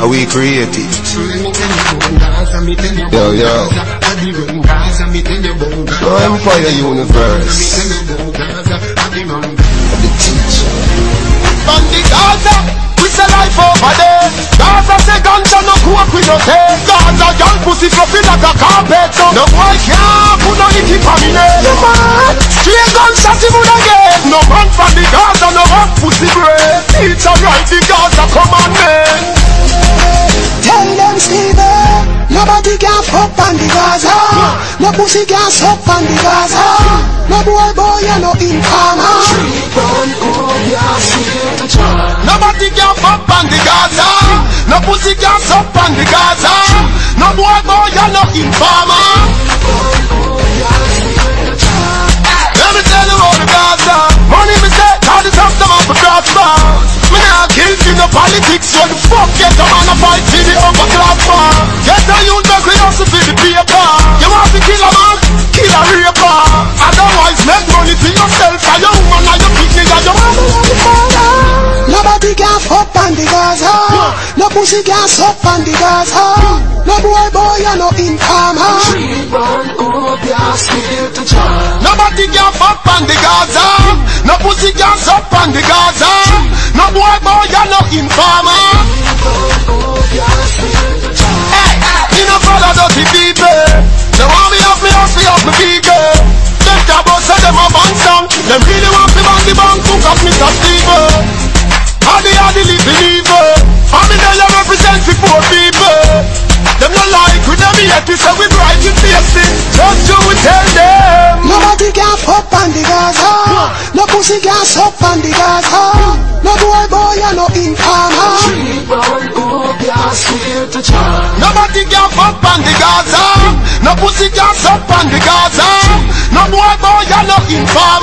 and we creative? Yo, yo. No Empire Universe. The teacher. From the Gaza, we say life over there. Gaza say ganja no coke we no take. Gaza girl pussy fluffy like a carpet. No boy can't put no icky nobody can fuck on the Gaza. No pussy can suck on the Gaza. No boy boy you no informer. Nobody can fuck on the Gaza. No pussy can suck on the Gaza. No boy boy you no informer. Hustle for the paper. You want to kill a man? Kill a raper. Otherwise make money for yourself. And your woman and your kidney and your mama and your father. Nobody can fuck on the Gaza. No pussy can suck on the Gaza. No boy boy you no informer. Nobody can fuck on the Gaza. No pussy can suck on the Gaza. No boy boy you no informer. A. Them really want me bang the bang cook up Mr. Steve. All the all the living evil. How me there you represent the poor people. Them no like we them we say we bright in faces. Just you we tell them. Nobody can fuck on the Gaza. No pussy can suck on the Gaza. No boy boy you no informer. Nobody can fuck on the Gaza. No pussy can suck on the Gaza. No boy boy you no informer.